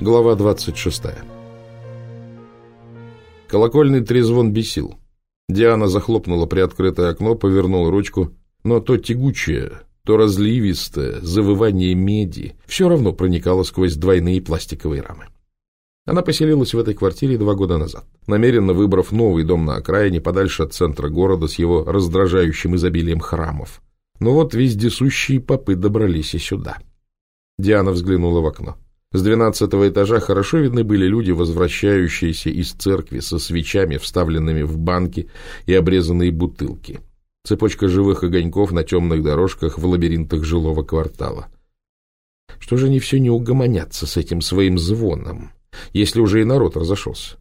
Глава 26. Колокольный трезвон бесил. Диана захлопнула приоткрытое окно, повернула ручку, но то тягучее, то разливистое завывание меди все равно проникало сквозь двойные пластиковые рамы. Она поселилась в этой квартире два года назад, намеренно выбрав новый дом на окраине, подальше от центра города с его раздражающим изобилием храмов. Но вот вездесущие попы добрались и сюда. Диана взглянула в окно. С двенадцатого этажа хорошо видны были люди, возвращающиеся из церкви со свечами, вставленными в банки и обрезанные бутылки. Цепочка живых огоньков на темных дорожках в лабиринтах жилого квартала. Что же они все не угомонятся с этим своим звоном, если уже и народ разошелся?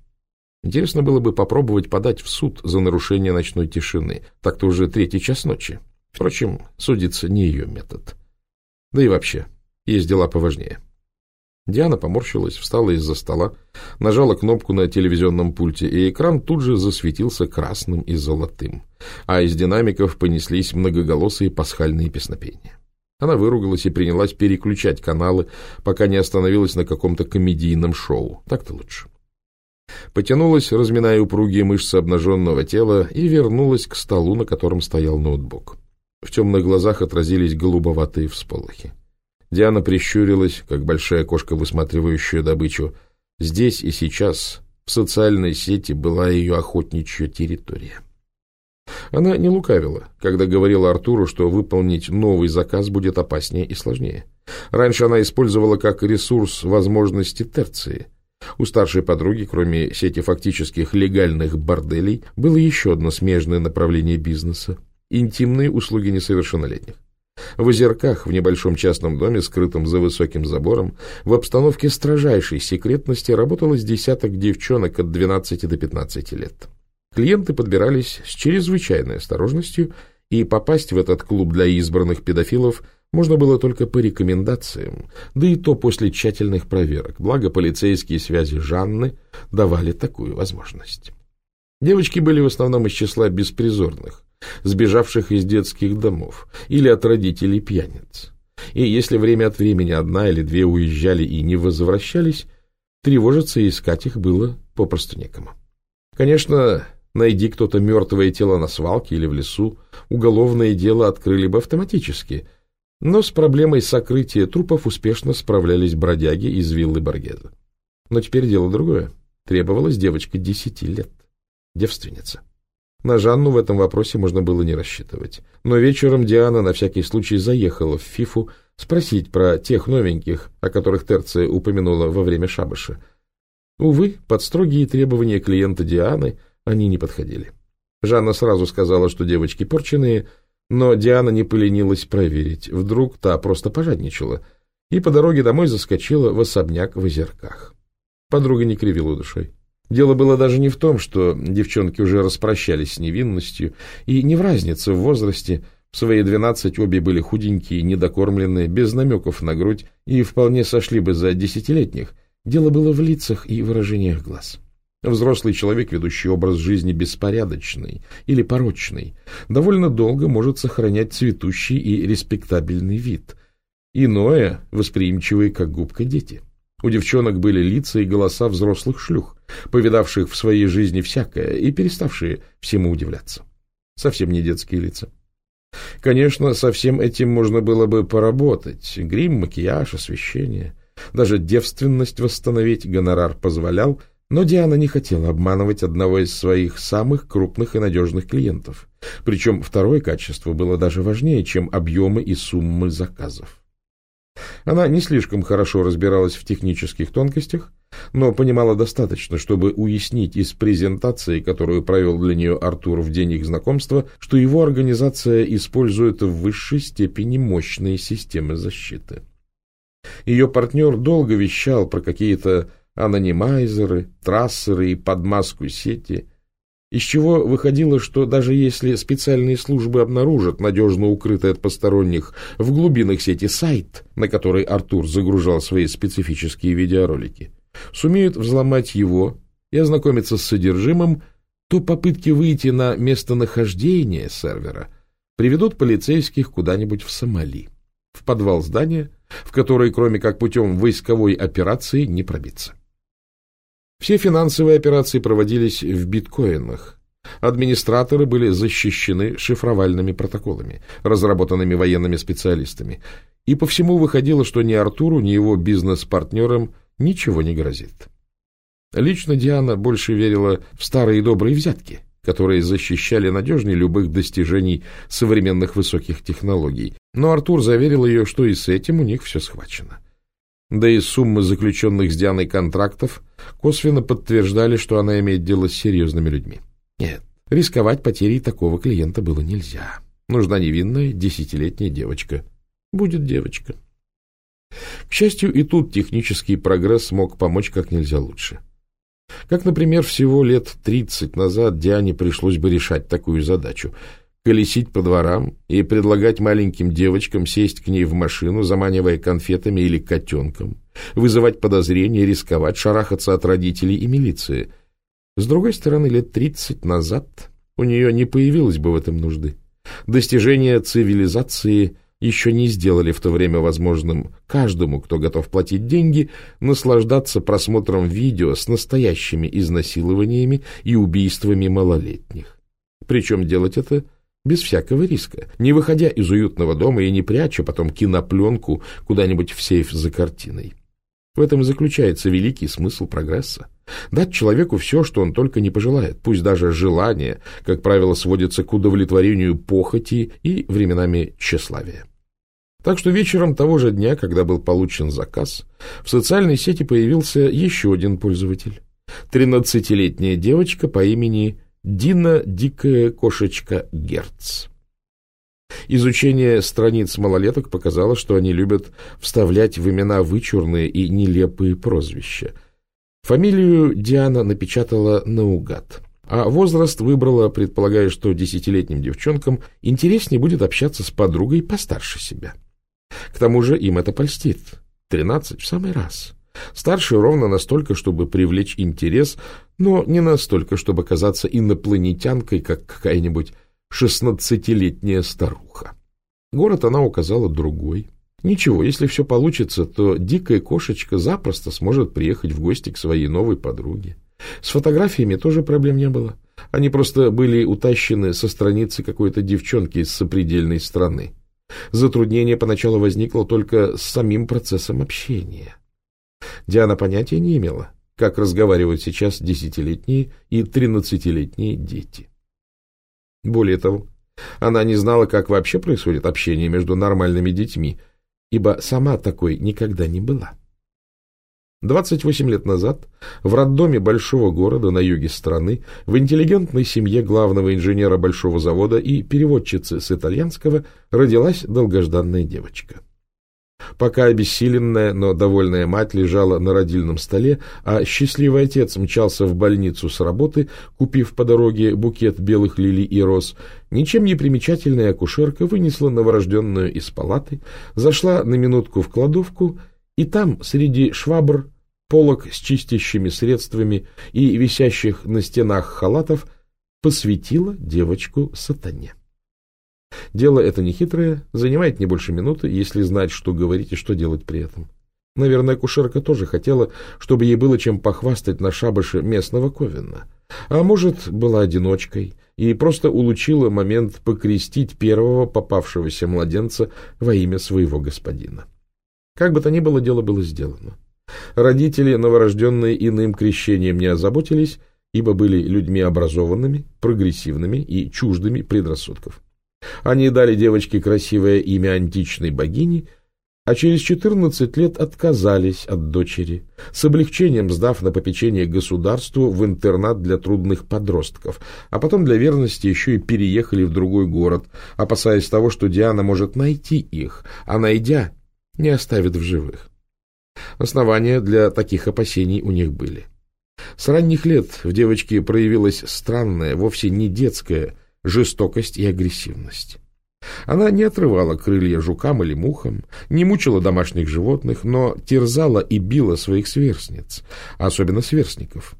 Интересно было бы попробовать подать в суд за нарушение ночной тишины. Так-то уже третий час ночи. Впрочем, судится не ее метод. Да и вообще, есть дела поважнее. Диана поморщилась, встала из-за стола, нажала кнопку на телевизионном пульте, и экран тут же засветился красным и золотым, а из динамиков понеслись многоголосые пасхальные песнопения. Она выругалась и принялась переключать каналы, пока не остановилась на каком-то комедийном шоу. Так-то лучше. Потянулась, разминая упругие мышцы обнаженного тела, и вернулась к столу, на котором стоял ноутбук. В темных глазах отразились голубоватые всполохи. Диана прищурилась, как большая кошка, высматривающая добычу. Здесь и сейчас, в социальной сети, была ее охотничья территория. Она не лукавила, когда говорила Артуру, что выполнить новый заказ будет опаснее и сложнее. Раньше она использовала как ресурс возможности терции. У старшей подруги, кроме сети фактических легальных борделей, было еще одно смежное направление бизнеса – интимные услуги несовершеннолетних. В озерках, в небольшом частном доме, скрытом за высоким забором, в обстановке строжайшей секретности работало с десяток девчонок от 12 до 15 лет. Клиенты подбирались с чрезвычайной осторожностью, и попасть в этот клуб для избранных педофилов можно было только по рекомендациям, да и то после тщательных проверок, благо полицейские связи Жанны давали такую возможность. Девочки были в основном из числа беспризорных, сбежавших из детских домов или от родителей пьяниц. И если время от времени одна или две уезжали и не возвращались, тревожиться и искать их было попросту некому. Конечно, найди кто-то мертвое тело на свалке или в лесу, уголовное дело открыли бы автоматически, но с проблемой сокрытия трупов успешно справлялись бродяги из виллы Баргеза. Но теперь дело другое. Требовалась девочка десяти лет, девственница. На Жанну в этом вопросе можно было не рассчитывать. Но вечером Диана на всякий случай заехала в Фифу спросить про тех новеньких, о которых Терция упомянула во время шабаша. Увы, под строгие требования клиента Дианы они не подходили. Жанна сразу сказала, что девочки порченые, но Диана не поленилась проверить. Вдруг та просто пожадничала и по дороге домой заскочила в особняк в озерках. Подруга не кривила душой. Дело было даже не в том, что девчонки уже распрощались с невинностью, и не в разнице в возрасте. В свои двенадцать обе были худенькие, недокормленные, без намеков на грудь, и вполне сошли бы за десятилетних. Дело было в лицах и выражениях глаз. Взрослый человек, ведущий образ жизни беспорядочный или порочный, довольно долго может сохранять цветущий и респектабельный вид. Иное — восприимчивые, как губка, дети. У девчонок были лица и голоса взрослых шлюх, повидавших в своей жизни всякое и переставшие всему удивляться. Совсем не детские лица. Конечно, со всем этим можно было бы поработать. Грим, макияж, освещение. Даже девственность восстановить гонорар позволял, но Диана не хотела обманывать одного из своих самых крупных и надежных клиентов. Причем второе качество было даже важнее, чем объемы и суммы заказов. Она не слишком хорошо разбиралась в технических тонкостях, но понимала достаточно, чтобы уяснить из презентации, которую провел для нее Артур в день их знакомства, что его организация использует в высшей степени мощные системы защиты. Ее партнер долго вещал про какие-то анонимайзеры, трассеры и подмазку сети – из чего выходило, что даже если специальные службы обнаружат надежно укрытый от посторонних в глубинах сети сайт, на который Артур загружал свои специфические видеоролики, сумеют взломать его и ознакомиться с содержимым, то попытки выйти на местонахождение сервера приведут полицейских куда-нибудь в Сомали, в подвал здания, в который, кроме как путем войсковой операции, не пробиться. Все финансовые операции проводились в биткоинах. Администраторы были защищены шифровальными протоколами, разработанными военными специалистами. И по всему выходило, что ни Артуру, ни его бизнес-партнерам ничего не грозит. Лично Диана больше верила в старые добрые взятки, которые защищали надежнее любых достижений современных высоких технологий. Но Артур заверил ее, что и с этим у них все схвачено. Да и суммы заключенных с Дианой контрактов косвенно подтверждали, что она имеет дело с серьезными людьми. Нет, рисковать потерей такого клиента было нельзя. Нужна невинная десятилетняя девочка. Будет девочка. К счастью, и тут технический прогресс мог помочь как нельзя лучше. Как, например, всего лет 30 назад Диане пришлось бы решать такую задачу — колесить по дворам и предлагать маленьким девочкам сесть к ней в машину, заманивая конфетами или котенком, вызывать подозрения, рисковать, шарахаться от родителей и милиции. С другой стороны, лет 30 назад у нее не появилось бы в этом нужды. Достижения цивилизации еще не сделали в то время возможным каждому, кто готов платить деньги, наслаждаться просмотром видео с настоящими изнасилованиями и убийствами малолетних. Причем делать это без всякого риска, не выходя из уютного дома и не пряча потом кинопленку куда-нибудь в сейф за картиной. В этом и заключается великий смысл прогресса. Дать человеку все, что он только не пожелает, пусть даже желание, как правило, сводится к удовлетворению похоти и временами тщеславия. Так что вечером того же дня, когда был получен заказ, в социальной сети появился еще один пользователь. Тринадцатилетняя девочка по имени Дина Дикая Кошечка Герц. Изучение страниц малолеток показало, что они любят вставлять в имена вычурные и нелепые прозвища. Фамилию Диана напечатала наугад, а возраст выбрала, предполагая, что десятилетним девчонкам интереснее будет общаться с подругой постарше себя. К тому же им это польстит. Тринадцать в самый раз. Старше ровно настолько, чтобы привлечь интерес, но не настолько, чтобы казаться инопланетянкой, как какая-нибудь шестнадцатилетняя старуха. Город она указала другой. Ничего, если все получится, то дикая кошечка запросто сможет приехать в гости к своей новой подруге. С фотографиями тоже проблем не было. Они просто были утащены со страницы какой-то девчонки из сопредельной страны. Затруднение поначалу возникло только с самим процессом общения. Диана понятия не имела, как разговаривают сейчас десятилетние и тринадцатилетние дети. Более того, она не знала, как вообще происходит общение между нормальными детьми, ибо сама такой никогда не была. 28 лет назад в роддоме большого города на юге страны в интеллигентной семье главного инженера большого завода и переводчицы с итальянского родилась долгожданная девочка. Пока обессиленная, но довольная мать лежала на родильном столе, а счастливый отец мчался в больницу с работы, купив по дороге букет белых лилий и роз, ничем не примечательная акушерка вынесла новорожденную из палаты, зашла на минутку в кладовку, и там, среди швабр, полок с чистящими средствами и висящих на стенах халатов, посвятила девочку сатане. Дело это нехитрое, занимает не больше минуты, если знать, что говорить и что делать при этом. Наверное, кушерка тоже хотела, чтобы ей было чем похвастать на шабаше местного ковена. А может, была одиночкой и просто улучила момент покрестить первого попавшегося младенца во имя своего господина. Как бы то ни было, дело было сделано. Родители, новорожденные иным крещением, не озаботились, ибо были людьми образованными, прогрессивными и чуждыми предрассудков. Они дали девочке красивое имя античной богини, а через 14 лет отказались от дочери, с облегчением сдав на попечение государству в интернат для трудных подростков, а потом для верности еще и переехали в другой город, опасаясь того, что Диана может найти их, а найдя, не оставит в живых. Основания для таких опасений у них были. С ранних лет в девочке проявилась странная, вовсе не детская, жестокость и агрессивность. Она не отрывала крылья жукам или мухам, не мучила домашних животных, но терзала и била своих сверстниц, особенно сверстников.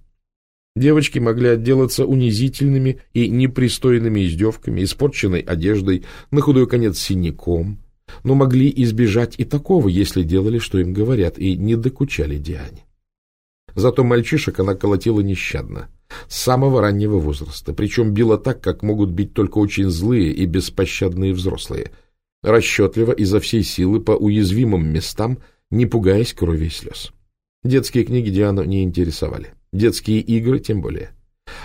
Девочки могли отделаться унизительными и непристойными издевками, испорченной одеждой, на худой конец синяком. но могли избежать и такого, если делали, что им говорят, и не докучали Диане. Зато мальчишек она колотила нещадно, с самого раннего возраста, причем била так, как могут бить только очень злые и беспощадные взрослые, расчетливо изо всей силы по уязвимым местам, не пугаясь крови и слез. Детские книги Диану не интересовали, детские игры тем более.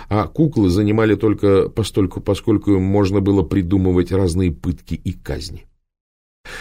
А куклы занимали только постольку, поскольку можно было придумывать разные пытки и казни.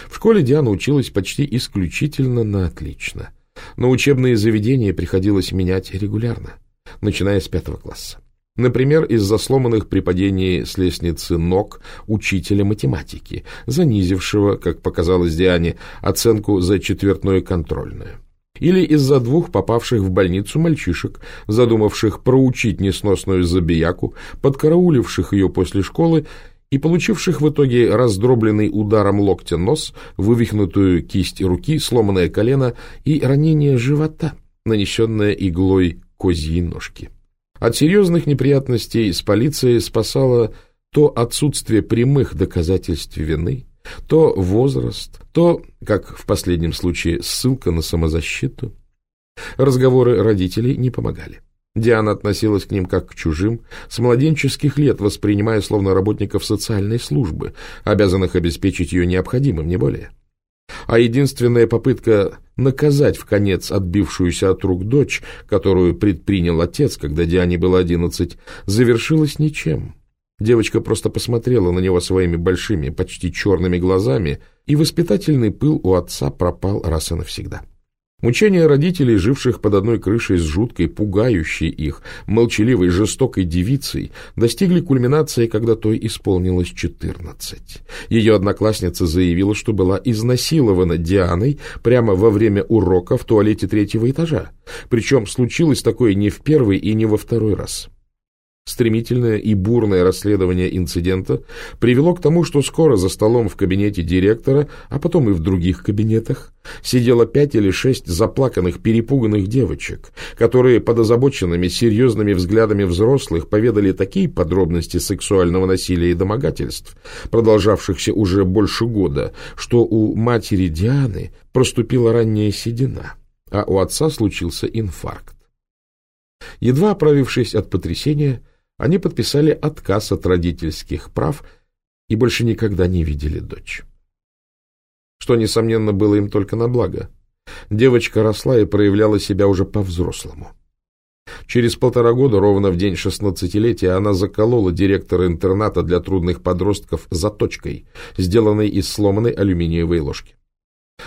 В школе Диана училась почти исключительно на отлично, но учебные заведения приходилось менять регулярно, начиная с пятого класса. Например, из-за сломанных при падении с лестницы ног учителя математики, занизившего, как показалось Диане, оценку за четвертную контрольную. Или из-за двух попавших в больницу мальчишек, задумавших проучить несносную забияку, подкарауливших ее после школы и получивших в итоге раздробленный ударом локтя нос, вывихнутую кисть руки, сломанное колено и ранение живота, нанесенное иглой козьей ножки. От серьезных неприятностей с полицией спасало то отсутствие прямых доказательств вины, то возраст, то, как в последнем случае, ссылка на самозащиту. Разговоры родителей не помогали. Диана относилась к ним как к чужим, с младенческих лет воспринимая словно работников социальной службы, обязанных обеспечить ее необходимым, не более. А единственная попытка наказать в конец отбившуюся от рук дочь, которую предпринял отец, когда Диане было одиннадцать, завершилась ничем. Девочка просто посмотрела на него своими большими, почти черными глазами, и воспитательный пыл у отца пропал раз и навсегда. Мучения родителей, живших под одной крышей с жуткой, пугающей их, молчаливой, жестокой девицей, достигли кульминации, когда той исполнилось четырнадцать. Ее одноклассница заявила, что была изнасилована Дианой прямо во время урока в туалете третьего этажа. Причем случилось такое не в первый и не во второй раз. Стремительное и бурное расследование инцидента привело к тому, что скоро за столом в кабинете директора, а потом и в других кабинетах, сидело пять или шесть заплаканных, перепуганных девочек, которые под озабоченными, серьезными взглядами взрослых поведали такие подробности сексуального насилия и домогательств, продолжавшихся уже больше года, что у матери Дианы проступила ранняя седина, а у отца случился инфаркт. Едва оправившись от потрясения, они подписали отказ от родительских прав и больше никогда не видели дочь. Что, несомненно, было им только на благо. Девочка росла и проявляла себя уже по-взрослому. Через полтора года, ровно в день шестнадцатилетия, она заколола директора интерната для трудных подростков заточкой, сделанной из сломанной алюминиевой ложки.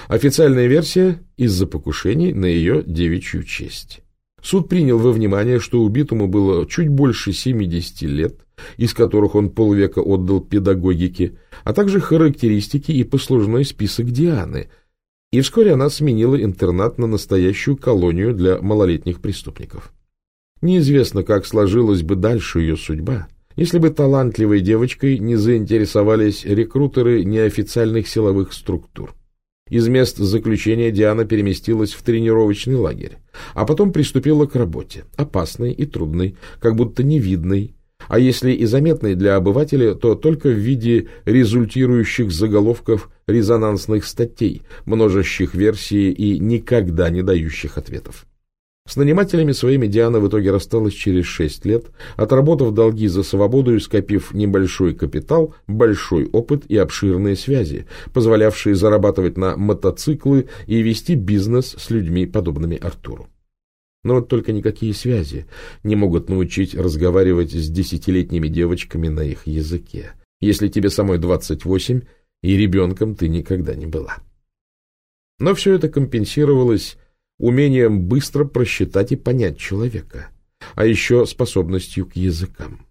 Официальная версия – из-за покушений на ее девичью честь. Суд принял во внимание, что убитому было чуть больше 70 лет, из которых он полвека отдал педагогике, а также характеристики и послужной список Дианы, и вскоре она сменила интернат на настоящую колонию для малолетних преступников. Неизвестно, как сложилась бы дальше ее судьба, если бы талантливой девочкой не заинтересовались рекрутеры неофициальных силовых структур. Из мест заключения Диана переместилась в тренировочный лагерь, а потом приступила к работе, опасной и трудной, как будто невидной, а если и заметной для обывателя, то только в виде результирующих заголовков резонансных статей, множащих версии и никогда не дающих ответов. С нанимателями своими Диана в итоге рассталась через шесть лет, отработав долги за свободу и скопив небольшой капитал, большой опыт и обширные связи, позволявшие зарабатывать на мотоциклы и вести бизнес с людьми, подобными Артуру. Но вот только никакие связи не могут научить разговаривать с десятилетними девочками на их языке, если тебе самой двадцать восемь и ребенком ты никогда не была. Но все это компенсировалось умением быстро просчитать и понять человека, а еще способностью к языкам.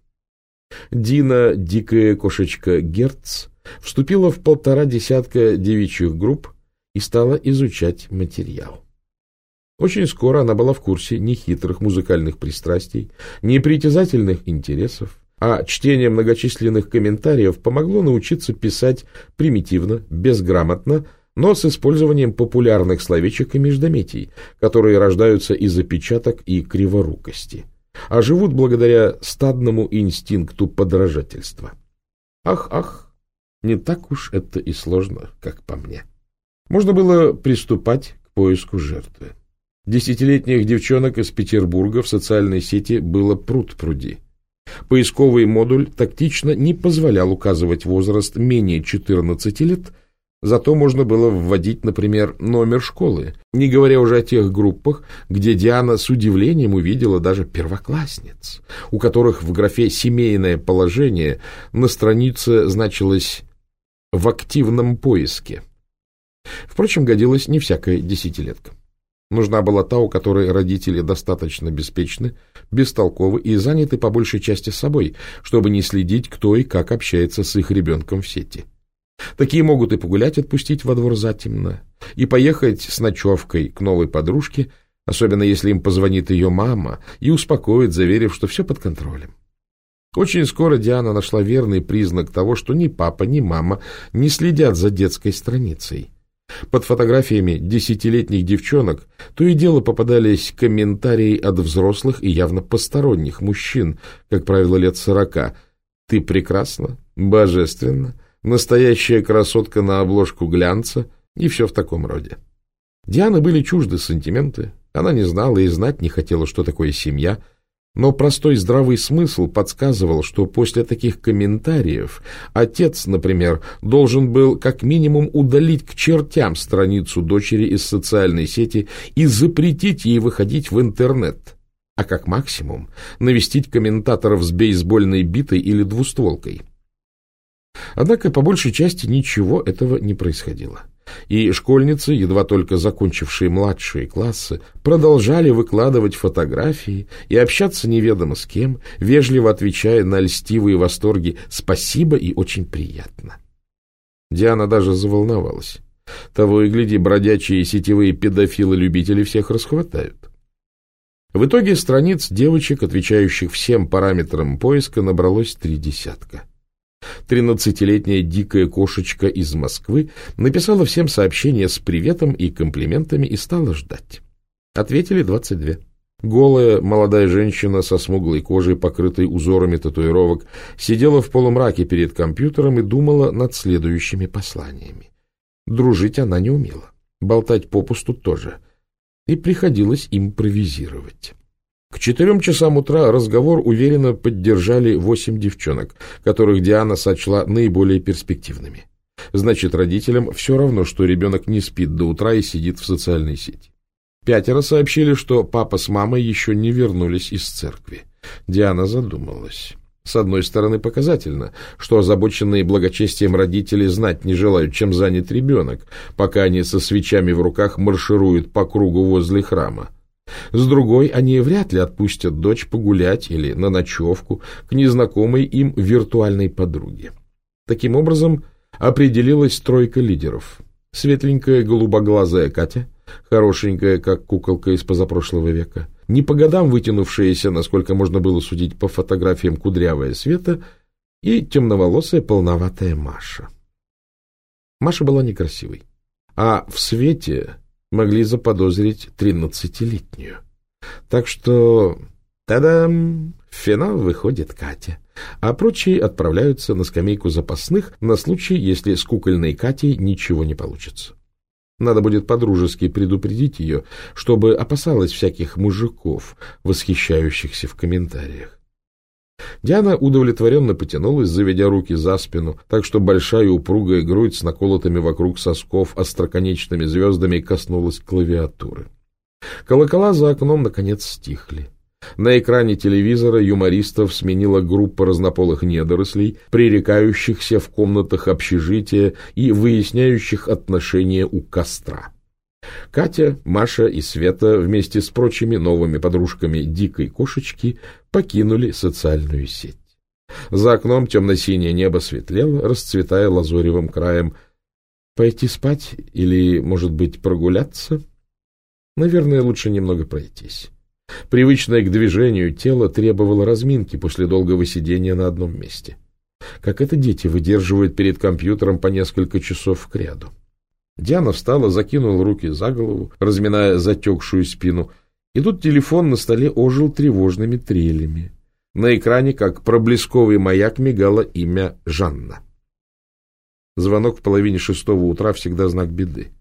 Дина, дикая кошечка Герц, вступила в полтора десятка девичьих групп и стала изучать материал. Очень скоро она была в курсе ни хитрых музыкальных пристрастий, ни притязательных интересов, а чтение многочисленных комментариев помогло научиться писать примитивно, безграмотно, но с использованием популярных словечек и междометий, которые рождаются из опечаток и криворукости, а живут благодаря стадному инстинкту подражательства. Ах, ах, Не так уж это и сложно, как по мне. Можно было приступать к поиску жертвы. Десятилетних девчонок из Петербурга в социальной сети было пруд-пруди. Поисковый модуль тактично не позволял указывать возраст менее 14 лет, зато можно было вводить, например, номер школы, не говоря уже о тех группах, где Диана с удивлением увидела даже первоклассниц, у которых в графе «семейное положение» на странице значилось «в активном поиске». Впрочем, годилась не всякая десятилетка. Нужна была та, у которой родители достаточно беспечны, бестолковы и заняты по большей части собой, чтобы не следить, кто и как общается с их ребенком в сети. Такие могут и погулять отпустить во двор затемно, и поехать с ночевкой к новой подружке, особенно если им позвонит ее мама, и успокоит, заверив, что все под контролем. Очень скоро Диана нашла верный признак того, что ни папа, ни мама не следят за детской страницей. Под фотографиями десятилетних девчонок то и дело попадались комментарии от взрослых и явно посторонних мужчин, как правило, лет сорока. «Ты прекрасна, божественно, настоящая красотка на обложку глянца» и все в таком роде. Дианы были чужды сантименты, она не знала и знать не хотела, что такое семья – но простой здравый смысл подсказывал, что после таких комментариев отец, например, должен был как минимум удалить к чертям страницу дочери из социальной сети и запретить ей выходить в интернет, а как максимум навестить комментаторов с бейсбольной битой или двустволкой. Однако по большей части ничего этого не происходило и школьницы, едва только закончившие младшие классы, продолжали выкладывать фотографии и общаться неведомо с кем, вежливо отвечая на льстивые восторги «спасибо» и «очень приятно». Диана даже заволновалась. Того и гляди, бродячие сетевые педофилы-любители всех расхватают. В итоге страниц девочек, отвечающих всем параметрам поиска, набралось три десятка. Тринадцатилетняя дикая кошечка из Москвы написала всем сообщение с приветом и комплиментами и стала ждать. Ответили двадцать две. Голая молодая женщина со смуглой кожей, покрытой узорами татуировок, сидела в полумраке перед компьютером и думала над следующими посланиями. Дружить она не умела, болтать попусту тоже, и приходилось импровизировать. К четырем часам утра разговор уверенно поддержали восемь девчонок, которых Диана сочла наиболее перспективными. Значит, родителям все равно, что ребенок не спит до утра и сидит в социальной сети. Пятеро сообщили, что папа с мамой еще не вернулись из церкви. Диана задумалась. С одной стороны, показательно, что озабоченные благочестием родители знать не желают, чем занят ребенок, пока они со свечами в руках маршируют по кругу возле храма. С другой, они вряд ли отпустят дочь погулять или на ночевку к незнакомой им виртуальной подруге. Таким образом, определилась тройка лидеров. Светленькая голубоглазая Катя, хорошенькая, как куколка из позапрошлого века, не по годам вытянувшаяся, насколько можно было судить по фотографиям кудрявая Света, и темноволосая полноватая Маша. Маша была некрасивой, а в Свете могли заподозрить тринадцатилетнюю. Так что, тадам, в финал выходит Катя, а прочие отправляются на скамейку запасных на случай, если с кукольной Катей ничего не получится. Надо будет подружески предупредить ее, чтобы опасалась всяких мужиков, восхищающихся в комментариях. Диана удовлетворенно потянулась, заведя руки за спину, так что большая упругая грудь с наколотыми вокруг сосков остроконечными звездами коснулась клавиатуры. Колокола за окном, наконец, стихли. На экране телевизора юмористов сменила группа разнополых недорослей, пререкающихся в комнатах общежития и выясняющих отношения у костра. Катя, Маша и Света вместе с прочими новыми подружками дикой кошечки покинули социальную сеть. За окном темно-синее небо светлело, расцветая лазоревым краем. Пойти спать или, может быть, прогуляться? Наверное, лучше немного пройтись. Привычное к движению тело требовало разминки после долгого сидения на одном месте. Как это дети выдерживают перед компьютером по несколько часов к ряду. Диана встала, закинула руки за голову, разминая затекшую спину, и тут телефон на столе ожил тревожными трелями. На экране, как проблесковый маяк, мигало имя Жанна. Звонок в половине шестого утра всегда знак беды.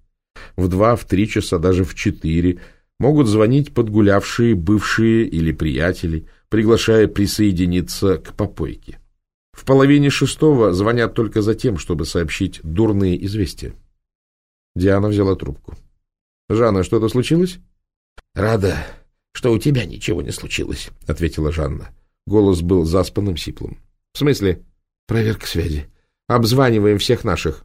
В два, в три часа, даже в четыре могут звонить подгулявшие бывшие или приятели, приглашая присоединиться к попойке. В половине шестого звонят только за тем, чтобы сообщить дурные известия. Диана взяла трубку. — Жанна, что-то случилось? — Рада, что у тебя ничего не случилось, — ответила Жанна. Голос был заспанным, сиплым. — В смысле? — Проверка связи. Обзваниваем всех наших.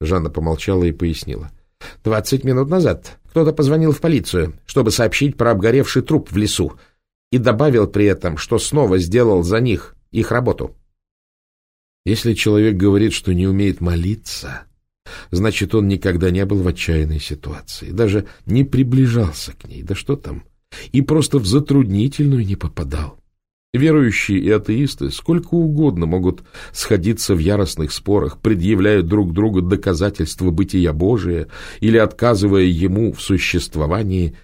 Жанна помолчала и пояснила. — Двадцать минут назад кто-то позвонил в полицию, чтобы сообщить про обгоревший труп в лесу, и добавил при этом, что снова сделал за них их работу. Если человек говорит, что не умеет молиться, значит, он никогда не был в отчаянной ситуации, даже не приближался к ней, да что там, и просто в затруднительную не попадал. Верующие и атеисты сколько угодно могут сходиться в яростных спорах, предъявляя друг другу доказательства бытия Божия или отказывая ему в существовании,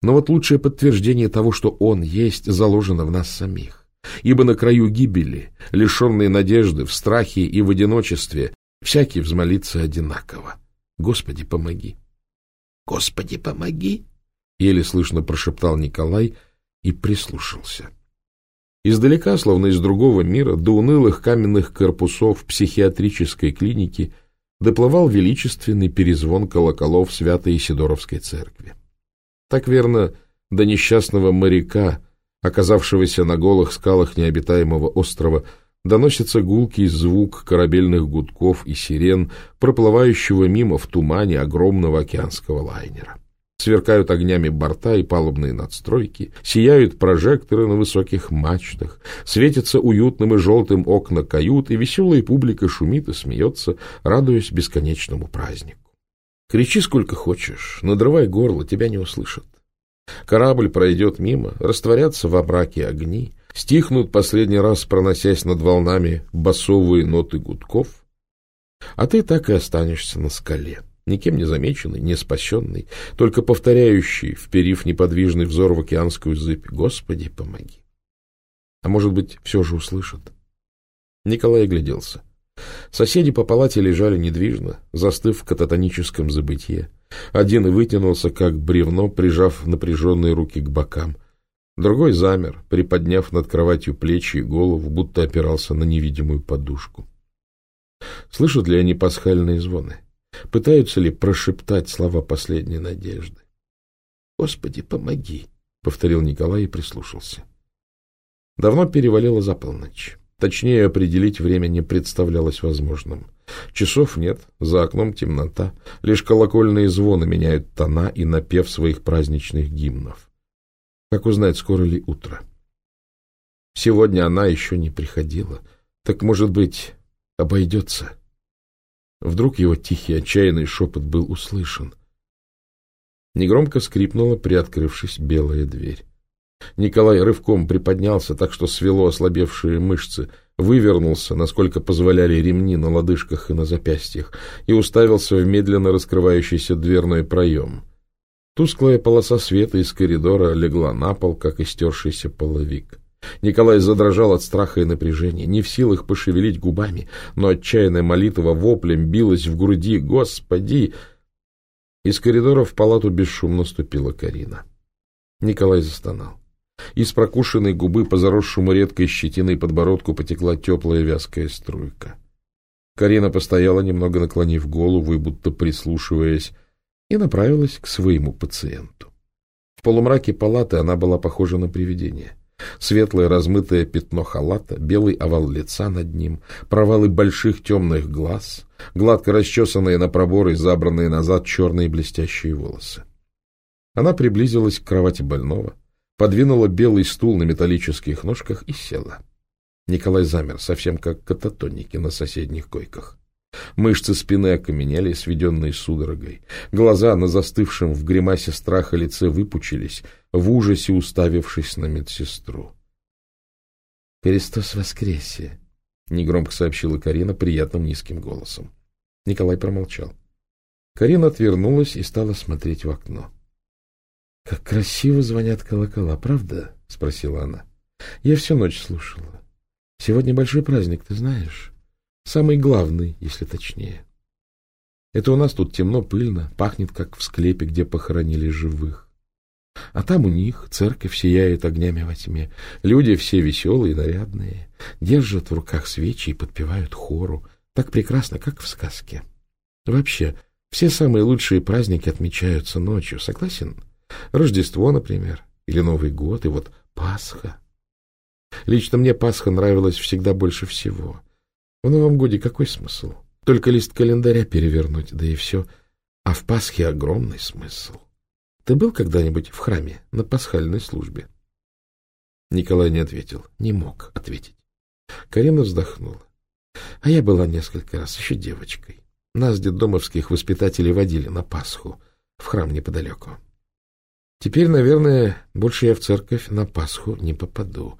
но вот лучшее подтверждение того, что Он есть, заложено в нас самих. Ибо на краю гибели, лишенные надежды, в страхе и в одиночестве, всякий взмолится одинаково. Господи, помоги! Господи, помоги! Еле слышно прошептал Николай и прислушался. — Издалека, словно из другого мира, до унылых каменных корпусов психиатрической клиники доплывал величественный перезвон колоколов Святой Исидоровской церкви. Так верно, до несчастного моряка, оказавшегося на голых скалах необитаемого острова, доносится гулкий звук корабельных гудков и сирен, проплывающего мимо в тумане огромного океанского лайнера. Сверкают огнями борта и палубные надстройки, сияют прожекторы на высоких мачтах, светятся уютным и желтым окна кают, и веселая публика шумит и смеется, радуясь бесконечному празднику. Кричи сколько хочешь, надрывай горло, тебя не услышат. Корабль пройдет мимо, растворятся во мраке огни, стихнут последний раз, проносясь над волнами басовые ноты гудков, а ты так и останешься на скале никем не замеченный, не спасенный, только повторяющий, вперив неподвижный взор в океанскую зыбь, «Господи, помоги!» А может быть, все же услышат? Николай огляделся. Соседи по палате лежали недвижно, застыв в кататоническом забытье. Один вытянулся, как бревно, прижав напряженные руки к бокам. Другой замер, приподняв над кроватью плечи и голову, будто опирался на невидимую подушку. Слышат ли они пасхальные звоны? Пытаются ли прошептать слова последней надежды? «Господи, помоги!» — повторил Николай и прислушался. Давно перевалило за полночь. Точнее определить время не представлялось возможным. Часов нет, за окном темнота, лишь колокольные звоны меняют тона и напев своих праздничных гимнов. Как узнать, скоро ли утро? Сегодня она еще не приходила. Так, может быть, обойдется? Вдруг его тихий, отчаянный шепот был услышан. Негромко скрипнула, приоткрывшись, белая дверь. Николай рывком приподнялся так, что свело ослабевшие мышцы, вывернулся, насколько позволяли ремни на лодыжках и на запястьях, и уставился в медленно раскрывающийся дверной проем. Тусклая полоса света из коридора легла на пол, как истершийся половик. Николай задрожал от страха и напряжения, не в силах пошевелить губами, но отчаянная молитва воплем билась в груди. «Господи!» Из коридора в палату бесшумно ступила Карина. Николай застонал. Из прокушенной губы по заросшему редкой щетиной подбородку потекла теплая вязкая струйка. Карина постояла, немного наклонив голову и будто прислушиваясь, и направилась к своему пациенту. В полумраке палаты она была похожа на привидение — Светлое размытое пятно халата, белый овал лица над ним, провалы больших темных глаз, гладко расчесанные на проборы, забранные назад черные блестящие волосы. Она приблизилась к кровати больного, подвинула белый стул на металлических ножках и села. Николай замер, совсем как кататоники на соседних койках. Мышцы спины окаменели, сведенные судорогой. Глаза на застывшем в гримасе страха лице выпучились, в ужасе уставившись на медсестру. — Христос воскресе! — негромко сообщила Карина приятным низким голосом. Николай промолчал. Карина отвернулась и стала смотреть в окно. — Как красиво звонят колокола, правда? — спросила она. — Я всю ночь слушала. Сегодня большой праздник, ты знаешь? Самый главный, если точнее. Это у нас тут темно, пыльно, пахнет, как в склепе, где похоронили живых. А там у них церковь сияет огнями во тьме. Люди все веселые, нарядные, держат в руках свечи и подпевают хору. Так прекрасно, как в сказке. Вообще, все самые лучшие праздники отмечаются ночью, согласен? Рождество, например, или Новый год, и вот Пасха. Лично мне Пасха нравилась всегда больше всего. В Новом годе какой смысл? Только лист календаря перевернуть, да и все. А в Пасхе огромный смысл. Ты был когда-нибудь в храме на пасхальной службе? Николай не ответил, не мог ответить. Карина вздохнула. А я была несколько раз, еще девочкой. Нас, детдомовских воспитателей, водили на Пасху в храм неподалеку. Теперь, наверное, больше я в церковь на Пасху не попаду.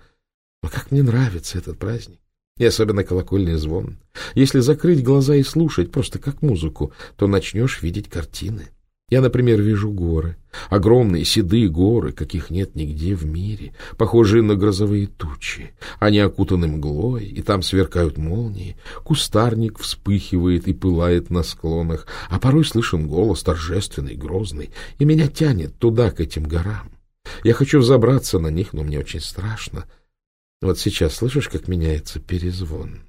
Но как мне нравится этот праздник. И особенно колокольный звон. Если закрыть глаза и слушать просто как музыку, то начнешь видеть картины. Я, например, вижу горы. Огромные седые горы, каких нет нигде в мире, похожие на грозовые тучи. Они окутаны мглой, и там сверкают молнии. Кустарник вспыхивает и пылает на склонах, а порой слышен голос торжественный, грозный, и меня тянет туда, к этим горам. Я хочу взобраться на них, но мне очень страшно. Вот сейчас слышишь, как меняется перезвон?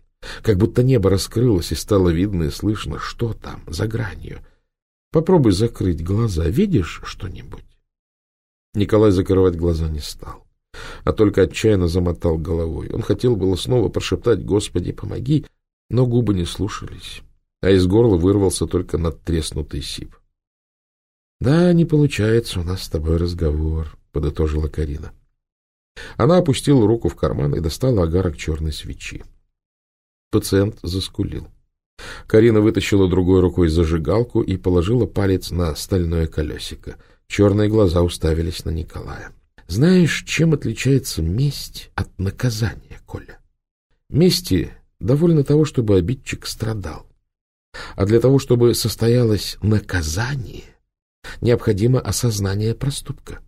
Как будто небо раскрылось, и стало видно и слышно, что там, за гранью — Попробуй закрыть глаза. Видишь что-нибудь? Николай закрывать глаза не стал, а только отчаянно замотал головой. Он хотел было снова прошептать «Господи, помоги!», но губы не слушались, а из горла вырвался только надтреснутый сип. — Да, не получается у нас с тобой разговор, — подытожила Карина. Она опустила руку в карман и достала огарок черной свечи. Пациент заскулил. Карина вытащила другой рукой зажигалку и положила палец на стальное колесико. Черные глаза уставились на Николая. — Знаешь, чем отличается месть от наказания, Коля? Мести довольно того, чтобы обидчик страдал. А для того, чтобы состоялось наказание, необходимо осознание проступка.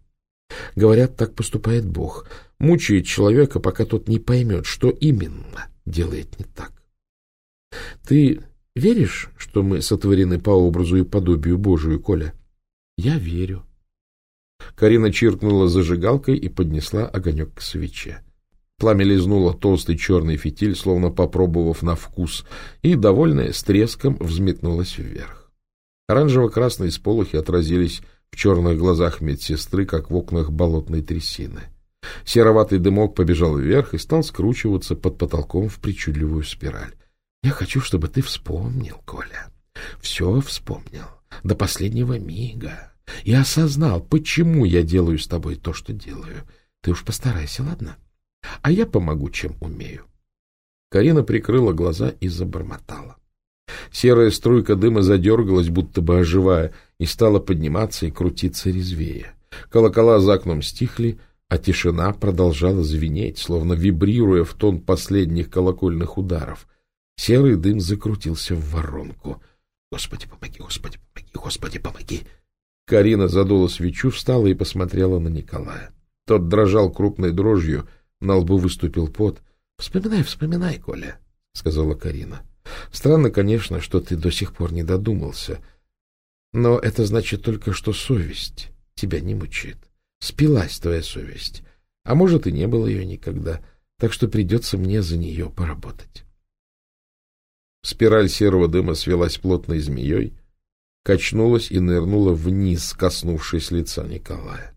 Говорят, так поступает Бог. Мучает человека, пока тот не поймет, что именно делает не так. Ты веришь, что мы сотворены по образу и подобию Божию, Коля? Я верю. Карина чиркнула зажигалкой и поднесла огонек к свече. Пламя лизнуло толстый черный фитиль, словно попробовав на вкус, и, довольная, с треском взметнулась вверх. Оранжево-красные сполохи отразились в черных глазах медсестры, как в окнах болотной трясины. Сероватый дымок побежал вверх и стал скручиваться под потолком в причудливую спираль. Я хочу, чтобы ты вспомнил, Коля. Все вспомнил. До последнего мига. И осознал, почему я делаю с тобой то, что делаю. Ты уж постарайся, ладно? А я помогу, чем умею. Карина прикрыла глаза и забормотала. Серая струйка дыма задергалась, будто бы оживая, и стала подниматься и крутиться резвее. Колокола за окном стихли, а тишина продолжала звенеть, словно вибрируя в тон последних колокольных ударов. Серый дым закрутился в воронку. «Господи, помоги! Господи, помоги! Господи, помоги!» Карина задула свечу, встала и посмотрела на Николая. Тот дрожал крупной дрожью, на лбу выступил пот. — Вспоминай, вспоминай, Коля, — сказала Карина. — Странно, конечно, что ты до сих пор не додумался. Но это значит только, что совесть тебя не мучает. Спилась твоя совесть. А может, и не было ее никогда, так что придется мне за нее поработать. Спираль серого дыма свелась плотной змеей, качнулась и нырнула вниз, коснувшись лица Николая.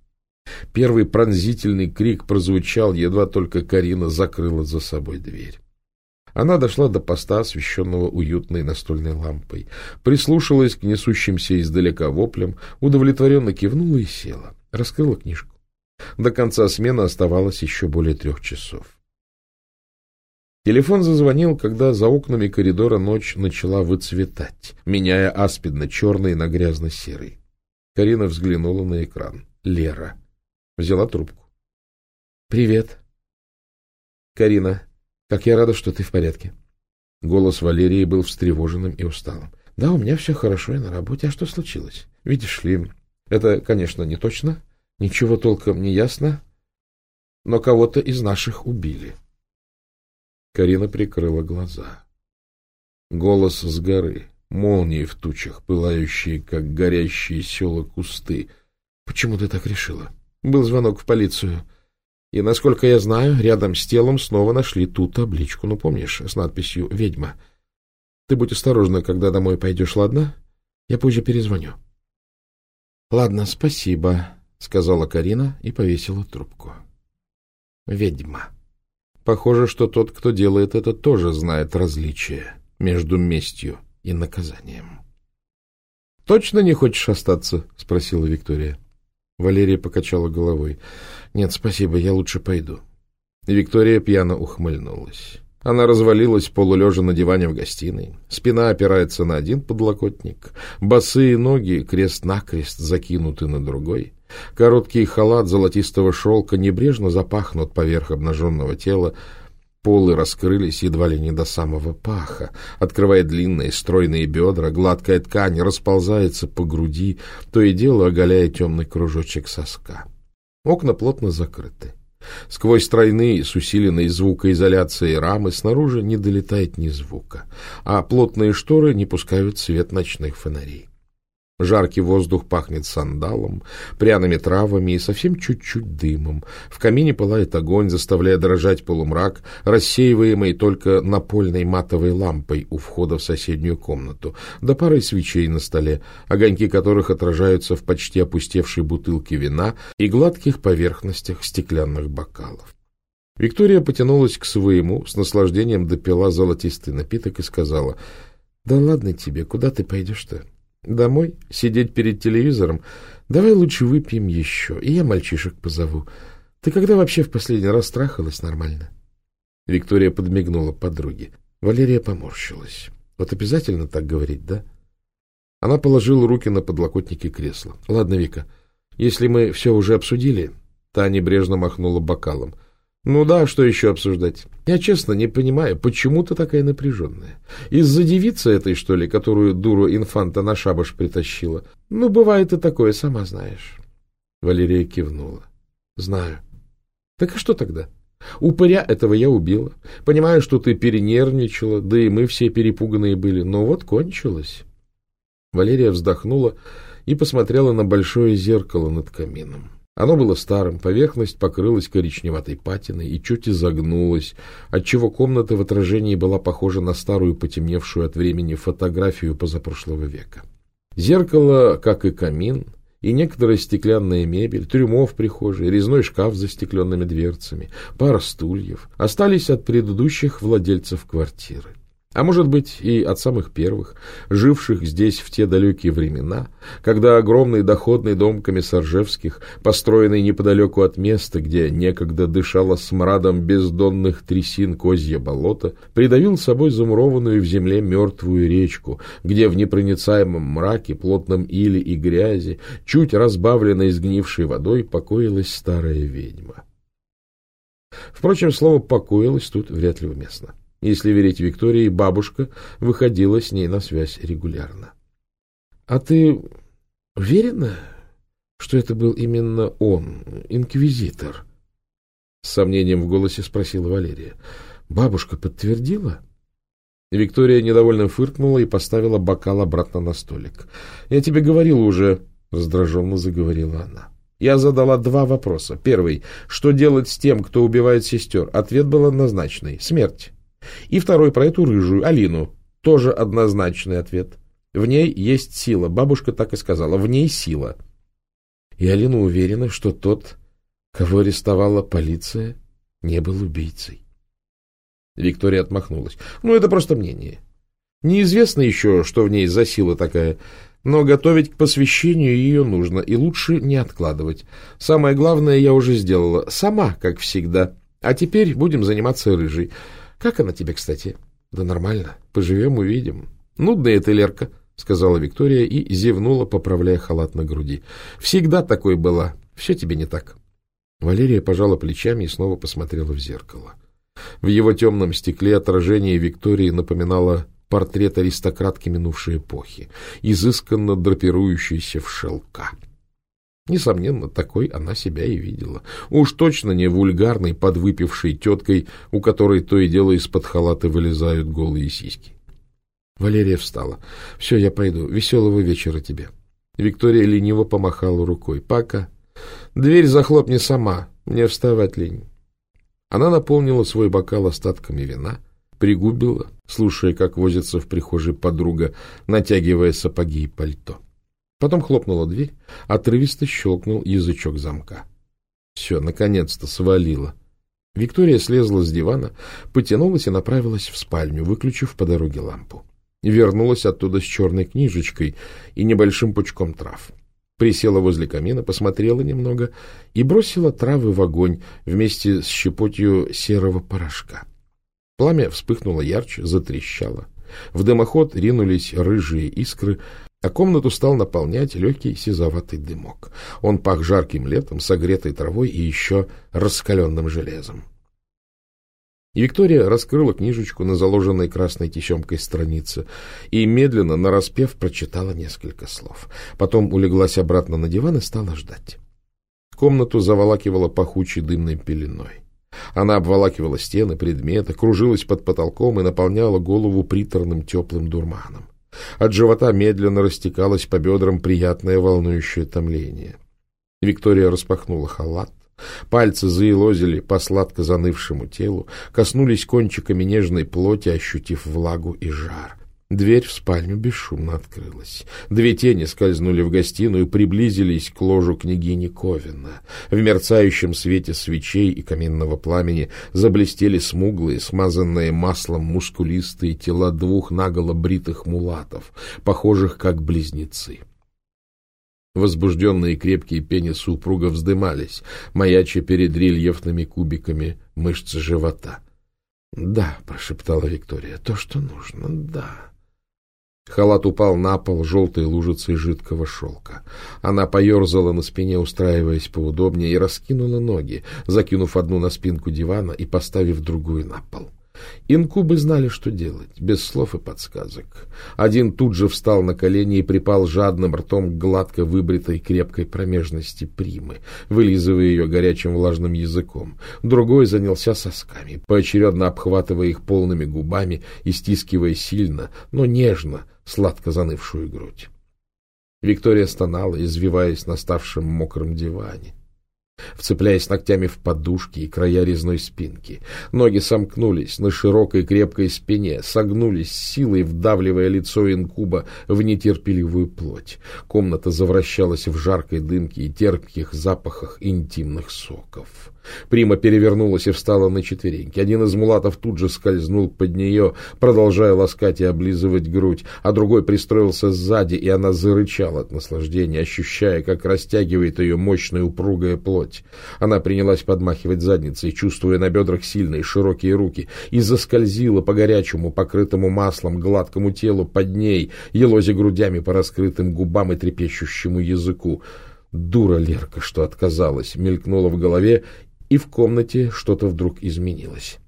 Первый пронзительный крик прозвучал, едва только Карина закрыла за собой дверь. Она дошла до поста, освещенного уютной настольной лампой, прислушалась к несущимся издалека воплям, удовлетворенно кивнула и села, раскрыла книжку. До конца смены оставалось еще более трех часов. Телефон зазвонил, когда за окнами коридора ночь начала выцветать, меняя аспидно-черный на грязно-серый. Карина взглянула на экран. Лера. Взяла трубку. — Привет. — Карина, как я рада, что ты в порядке. Голос Валерии был встревоженным и усталым. — Да, у меня все хорошо и на работе. А что случилось? Видишь ли, это, конечно, не точно, ничего толком не ясно, но кого-то из наших убили. — Карина прикрыла глаза. Голос с горы, молнии в тучах, пылающие, как горящие села кусты. Почему ты так решила? Был звонок в полицию. И, насколько я знаю, рядом с телом снова нашли ту табличку, ну, помнишь, с надписью «Ведьма». Ты будь осторожна, когда домой пойдешь, ладно? Я позже перезвоню. — Ладно, спасибо, — сказала Карина и повесила трубку. Ведьма. Похоже, что тот, кто делает это, тоже знает различие между местью и наказанием. — Точно не хочешь остаться? — спросила Виктория. Валерия покачала головой. — Нет, спасибо, я лучше пойду. Виктория пьяно ухмыльнулась. Она развалилась полулежа на диване в гостиной. Спина опирается на один подлокотник. Босые ноги крест-накрест закинуты на другой. Короткий халат золотистого шелка небрежно запахнут поверх обнаженного тела. Полы раскрылись едва ли не до самого паха, открывая длинные стройные бедра, гладкая ткань расползается по груди, то и дело оголяя темный кружочек соска. Окна плотно закрыты. Сквозь тройные с усиленной звукоизоляцией рамы снаружи не долетает ни звука, а плотные шторы не пускают свет ночных фонарей. Жаркий воздух пахнет сандалом, пряными травами и совсем чуть-чуть дымом. В камине пылает огонь, заставляя дрожать полумрак, рассеиваемый только напольной матовой лампой у входа в соседнюю комнату, да парой свечей на столе, огоньки которых отражаются в почти опустевшей бутылке вина и гладких поверхностях стеклянных бокалов. Виктория потянулась к своему, с наслаждением допила золотистый напиток и сказала, «Да ладно тебе, куда ты пойдешь-то?» Домой? Сидеть перед телевизором? Давай лучше выпьем еще, и я мальчишек позову. Ты когда вообще в последний раз трахалась нормально? Виктория подмигнула подруге. Валерия поморщилась. Вот обязательно так говорить, да? Она положила руки на подлокотники кресла. Ладно, Вика, если мы все уже обсудили... Та небрежно махнула бокалом — ну да, что еще обсуждать? Я честно не понимаю, почему ты такая напряженная? Из-за девицы этой, что ли, которую дуру инфанта на шабаш притащила? Ну, бывает и такое, сама знаешь. Валерия кивнула. Знаю. Так а что тогда? Упыря этого я убила. Понимаю, что ты перенервничала, да и мы все перепуганные были. Но вот кончилось. Валерия вздохнула и посмотрела на большое зеркало над камином. Оно было старым, поверхность покрылась коричневатой патиной и чуть изогнулась, отчего комната в отражении была похожа на старую потемневшую от времени фотографию позапрошлого века. Зеркало, как и камин, и некоторая стеклянная мебель, трюмо в прихожей, резной шкаф за стекленными дверцами, пара стульев остались от предыдущих владельцев квартиры а может быть и от самых первых, живших здесь в те далекие времена, когда огромный доходный дом комиссаржевских, построенный неподалеку от места, где некогда дышало смрадом бездонных трясин козье болото, придавил собой замурованную в земле мертвую речку, где в непроницаемом мраке, плотном иле и грязи, чуть разбавленной сгнившей водой, покоилась старая ведьма. Впрочем, слово «покоилась» тут вряд ли уместно. Если верить Виктории, бабушка выходила с ней на связь регулярно. — А ты уверена, что это был именно он, инквизитор? С сомнением в голосе спросила Валерия. — Бабушка подтвердила? Виктория недовольно фыркнула и поставила бокал обратно на столик. — Я тебе говорила уже, — раздраженно заговорила она. Я задала два вопроса. Первый — что делать с тем, кто убивает сестер? Ответ был однозначный — смерть. И второй про эту рыжую, Алину. Тоже однозначный ответ. В ней есть сила. Бабушка так и сказала. В ней сила. И Алина уверена, что тот, кого арестовала полиция, не был убийцей. Виктория отмахнулась. Ну, это просто мнение. Неизвестно еще, что в ней за сила такая, но готовить к посвящению ее нужно, и лучше не откладывать. Самое главное я уже сделала. Сама, как всегда. А теперь будем заниматься рыжей. Как она тебе, кстати? Да нормально. Поживем, увидим. Нудная ты, Лерка, сказала Виктория и зевнула, поправляя халат на груди. Всегда такой была. Все тебе не так. Валерия пожала плечами и снова посмотрела в зеркало. В его темном стекле отражение Виктории напоминало портрет аристократки минувшей эпохи, изысканно драпирующийся в шелка. Несомненно, такой она себя и видела. Уж точно не вульгарной, подвыпившей теткой, у которой то и дело из-под халата вылезают голые сиськи. Валерия встала. — Все, я пойду. Веселого вечера тебе. Виктория лениво помахала рукой. — Пока. Дверь захлопни сама. Мне вставать лень. Она наполнила свой бокал остатками вина, пригубила, слушая, как возится в прихожей подруга, натягивая сапоги и пальто. Потом хлопнула дверь, отрывисто щелкнул язычок замка. Все, наконец-то свалила. Виктория слезла с дивана, потянулась и направилась в спальню, выключив по дороге лампу. Вернулась оттуда с черной книжечкой и небольшим пучком трав. Присела возле камина, посмотрела немного и бросила травы в огонь вместе с щепотью серого порошка. Пламя вспыхнуло ярче, затрещало. В дымоход ринулись рыжие искры, а комнату стал наполнять легкий сизоватый дымок. Он пах жарким летом, согретой травой и еще раскаленным железом. Виктория раскрыла книжечку на заложенной красной тесемкой странице и медленно, нараспев, прочитала несколько слов. Потом улеглась обратно на диван и стала ждать. Комнату заволакивала пахучей дымной пеленой. Она обволакивала стены, предметы, кружилась под потолком и наполняла голову приторным теплым дурманом. От живота медленно растекалось по бедрам приятное волнующее томление. Виктория распахнула халат, Пальцы заилозили по сладко занывшему телу, коснулись кончиками нежной плоти, ощутив влагу и жар. Дверь в спальню бесшумно открылась. Две тени скользнули в гостиную, приблизились к ложу княгини Ковина. В мерцающем свете свечей и каминного пламени заблестели смуглые, смазанные маслом мускулистые тела двух наголо бритых мулатов, похожих как близнецы. Возбужденные крепкие пени супруга вздымались, маяча перед рельефными кубиками мышц живота. — Да, — прошептала Виктория, — то, что нужно, да. Халат упал на пол желтой лужицей жидкого шелка. Она поерзала на спине, устраиваясь поудобнее, и раскинула ноги, закинув одну на спинку дивана и поставив другую на пол. Инкубы знали, что делать, без слов и подсказок. Один тут же встал на колени и припал жадным ртом к гладко выбритой крепкой промежности примы, вылизывая ее горячим влажным языком. Другой занялся сосками, поочередно обхватывая их полными губами и стискивая сильно, но нежно сладко занывшую грудь. Виктория стонала, извиваясь на ставшем мокром диване вцепляясь ногтями в подушки и края резной спинки. Ноги сомкнулись на широкой крепкой спине, согнулись силой, вдавливая лицо инкуба в нетерпеливую плоть. Комната завращалась в жаркой дымке и терпких запахах интимных соков. Прима перевернулась и встала на четвереньки. Один из мулатов тут же скользнул под нее, продолжая ласкать и облизывать грудь, а другой пристроился сзади, и она зарычала от наслаждения, ощущая, как растягивает ее мощная упругая плоть. Она принялась подмахивать задницей, чувствуя на бедрах сильные широкие руки, и заскользила по горячему, покрытому маслом, гладкому телу под ней, елозя грудями по раскрытым губам и трепещущему языку. Дура Лерка, что отказалась, мелькнула в голове, и в комнате что-то вдруг изменилось.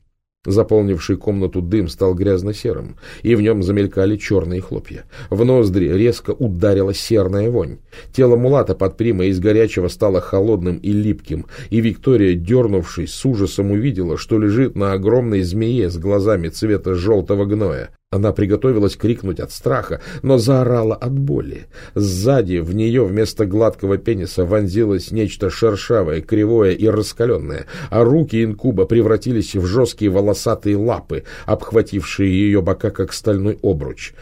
Заполнивший комнату дым стал грязно-серым, и в нем замелькали черные хлопья. В ноздри резко ударила серная вонь. Тело мулата под примой из горячего стало холодным и липким, и Виктория, дернувшись, с ужасом увидела, что лежит на огромной змее с глазами цвета желтого гноя. Она приготовилась крикнуть от страха, но заорала от боли. Сзади в нее вместо гладкого пениса вонзилось нечто шершавое, кривое и раскаленное, а руки инкуба превратились в жесткие волосатые лапы, обхватившие ее бока, как стальной обруч.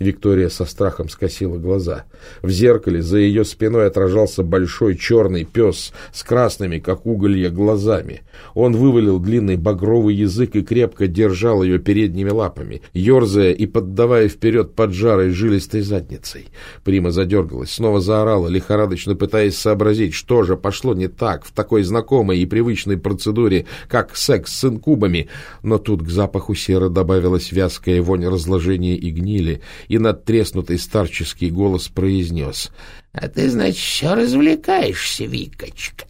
Виктория со страхом скосила глаза. В зеркале за ее спиной отражался большой черный пес с красными, как уголья, глазами. Он вывалил длинный багровый язык и крепко держал ее передними лапами, ерзая и поддавая вперед под жарой жилистой задницей. Прима задергалась, снова заорала, лихорадочно пытаясь сообразить, что же пошло не так в такой знакомой и привычной процедуре, как секс с инкубами. Но тут к запаху серы добавилась вязкая вонь разложения и гнили — и надтреснутый старческий голос произнес. — А ты, значит, все развлекаешься, Викочка.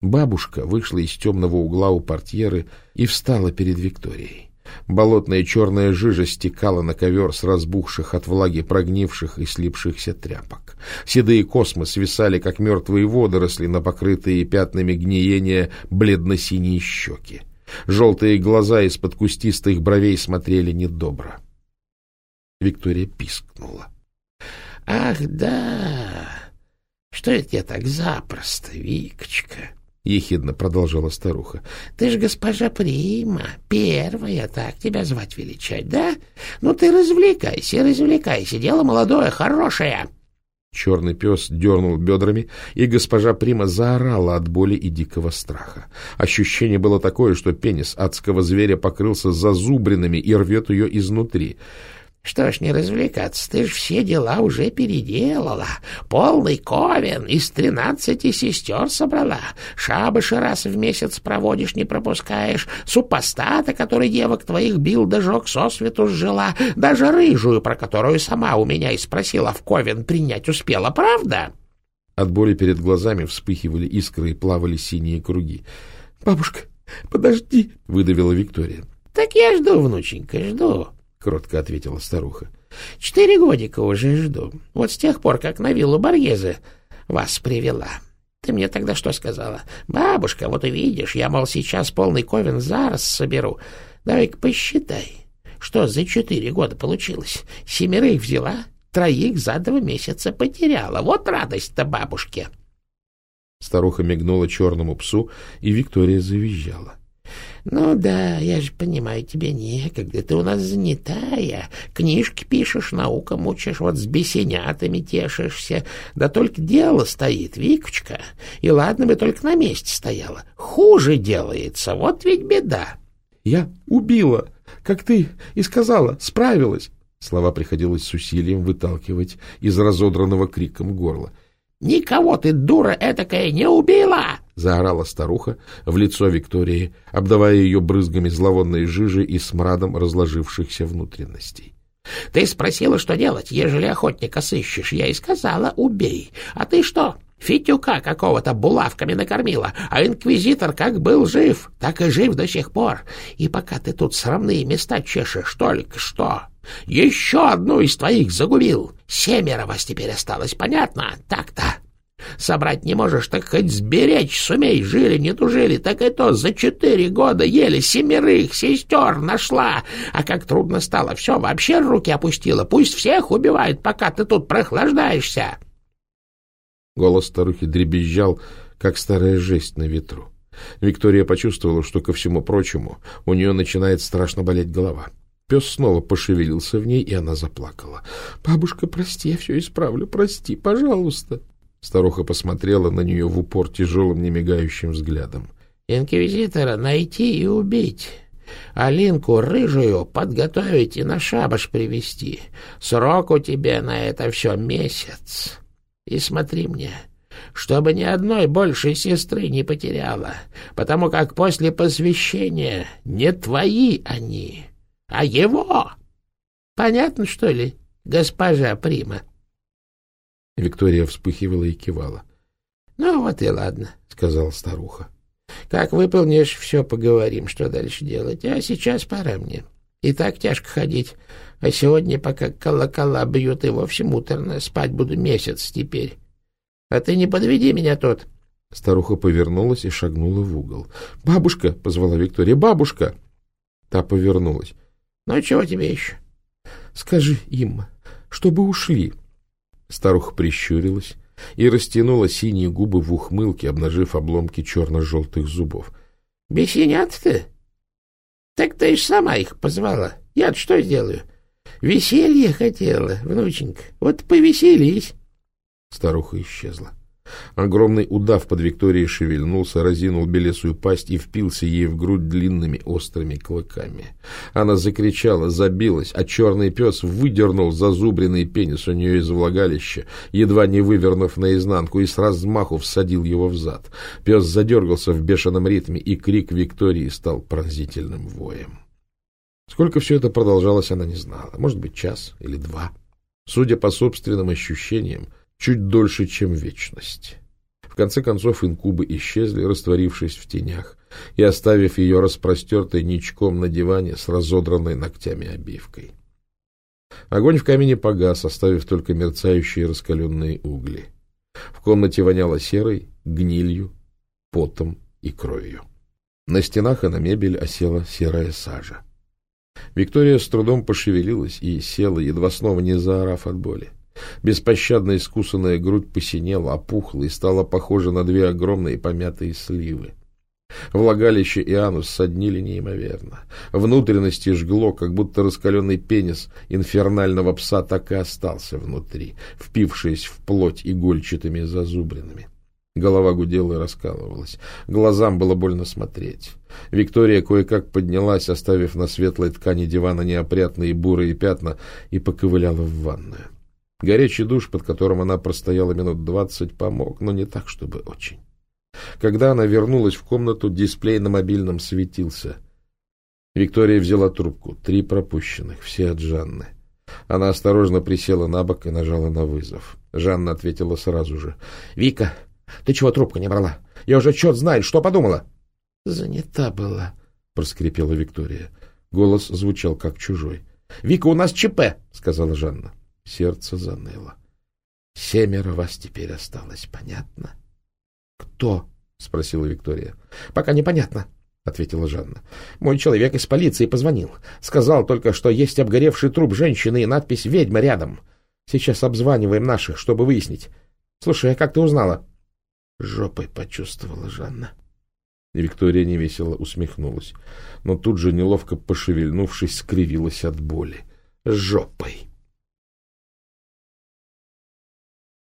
Бабушка вышла из темного угла у портьеры и встала перед Викторией. Болотная черная жижа стекала на ковер с разбухших от влаги прогнивших и слипшихся тряпок. Седые космы свисали, как мертвые водоросли, на покрытые пятнами гниения бледно-синие щеки. Желтые глаза из-под кустистых бровей смотрели недобро. Виктория пискнула. — Ах, да! Что это я так запросто, Викочка? — ехидно продолжала старуха. — Ты ж госпожа Прима, первая, так тебя звать величать, да? Ну ты развлекайся, развлекайся, дело молодое, хорошее. Черный пес дернул бедрами, и госпожа Прима заорала от боли и дикого страха. Ощущение было такое, что пенис адского зверя покрылся зазубринами и рвет ее изнутри. Что ж не развлекаться, ты ж все дела уже переделала. Полный ковен из тринадцати сестер собрала. Шабыши раз в месяц проводишь, не пропускаешь. Супостата, который девок твоих бил да жег сосвету сжила. Даже рыжую, про которую сама у меня и спросила, в ковен принять успела, правда? От боли перед глазами вспыхивали искры и плавали синие круги. — Бабушка, подожди, — выдавила Виктория. — Так я жду, внученька, жду кротко ответила старуха. — Четыре годика уже жду. Вот с тех пор, как на виллу Боргезе вас привела. Ты мне тогда что сказала? Бабушка, вот увидишь, я, мол, сейчас полный ковен зараз соберу. Давай-ка посчитай, что за четыре года получилось. Семерых взяла, троих за два месяца потеряла. Вот радость-то бабушке. Старуха мигнула черному псу, и Виктория завизжала. «Ну да, я же понимаю, тебе некогда, ты у нас занятая, книжки пишешь, наука мучишь, вот с бесенятами тешишься, да только дело стоит, Викочка, и ладно бы только на месте стояла, хуже делается, вот ведь беда». «Я убила, как ты и сказала, справилась». Слова приходилось с усилием выталкивать из разодранного криком горла. «Никого ты, дура этакая, не убила!» — заорала старуха в лицо Виктории, обдавая ее брызгами зловонной жижи и смрадом разложившихся внутренностей. — Ты спросила, что делать, ежели охотника сыщешь. Я и сказала, убей. А ты что, Фитюка какого-то булавками накормила, а инквизитор как был жив, так и жив до сих пор. И пока ты тут срамные места чешешь, только что, еще одну из твоих загубил. Семеро вас теперь осталось, понятно? Так-то. Собрать не можешь, так хоть сберечь сумей. Жили, не тужили, так и то за четыре года еле семерых сестер нашла. А как трудно стало, все, вообще руки опустила. Пусть всех убивают, пока ты тут прохлаждаешься. Голос старухи дребезжал, как старая жесть на ветру. Виктория почувствовала, что, ко всему прочему, у нее начинает страшно болеть голова. Пес снова пошевелился в ней, и она заплакала. — Бабушка, прости, я все исправлю, прости, пожалуйста. Старуха посмотрела на нее в упор тяжелым, немигающим взглядом. — Инквизитора найти и убить. Алинку рыжую подготовить и на шабаш привести. Срок у тебя на это все месяц. И смотри мне, чтобы ни одной большей сестры не потеряла, потому как после посвящения не твои они, а его. Понятно, что ли, госпожа Прима? Виктория вспыхивала и кивала. — Ну вот и ладно, — сказала старуха. — Как выполнишь, все поговорим, что дальше делать. А сейчас пора мне. И так тяжко ходить. А сегодня, пока колокола бьют, и вовсе муторно, спать буду месяц теперь. А ты не подведи меня тут. Старуха повернулась и шагнула в угол. — Бабушка! — позвала Виктория. — Бабушка! Та повернулась. — Ну, чего тебе еще? — Скажи им, чтобы ушли. Старуха прищурилась и растянула синие губы в ухмылке, обнажив обломки черно-желтых зубов. — Бесенят-то? Так ты ж сама их позвала. Я-то что сделаю? Веселье хотела, внученька. Вот повеселись. Старуха исчезла. Огромный удав под Викторией шевельнулся, разинул белесую пасть и впился ей в грудь длинными острыми клыками. Она закричала, забилась, а черный пес выдернул зазубренный пенис у нее из влагалища, едва не вывернув наизнанку, и с размаху всадил его в зад. Пес задергался в бешеном ритме, и крик Виктории стал пронзительным воем. Сколько все это продолжалось, она не знала. Может быть, час или два. Судя по собственным ощущениям, чуть дольше, чем вечность. В конце концов инкубы исчезли, растворившись в тенях и оставив ее распростертой ничком на диване с разодранной ногтями обивкой. Огонь в камине погас, оставив только мерцающие раскаленные угли. В комнате воняло серой, гнилью, потом и кровью. На стенах и на мебель осела серая сажа. Виктория с трудом пошевелилась и села, едва снова не заорав от боли. Беспощадно искусанная грудь посинела, опухла и стала похожа на две огромные помятые сливы. Влагалище и анус соднили неимоверно. Внутренности жгло, как будто раскаленный пенис инфернального пса так и остался внутри, впившись в плоть игольчатыми зазубринами. Голова гудела и раскалывалась. Глазам было больно смотреть. Виктория кое-как поднялась, оставив на светлой ткани дивана неопрятные бурые пятна, и поковыляла в ванную. Горячий душ, под которым она простояла минут двадцать, помог, но не так, чтобы очень. Когда она вернулась в комнату, дисплей на мобильном светился. Виктория взяла трубку. Три пропущенных, все от Жанны. Она осторожно присела на бок и нажала на вызов. Жанна ответила сразу же. — Вика, ты чего трубку не брала? Я уже черт знает, что подумала. — Занята была, — проскрипела Виктория. Голос звучал как чужой. — Вика, у нас ЧП, — сказала Жанна. Сердце заныло. — Семеро вас теперь осталось, понятно? — Кто? — спросила Виктория. — Пока непонятно, — ответила Жанна. — Мой человек из полиции позвонил. Сказал только, что есть обгоревший труп женщины и надпись «Ведьма» рядом. Сейчас обзваниваем наших, чтобы выяснить. Слушай, а как ты узнала? — Жопой почувствовала Жанна. Виктория невесело усмехнулась, но тут же, неловко пошевельнувшись, скривилась от боли. — Жопой!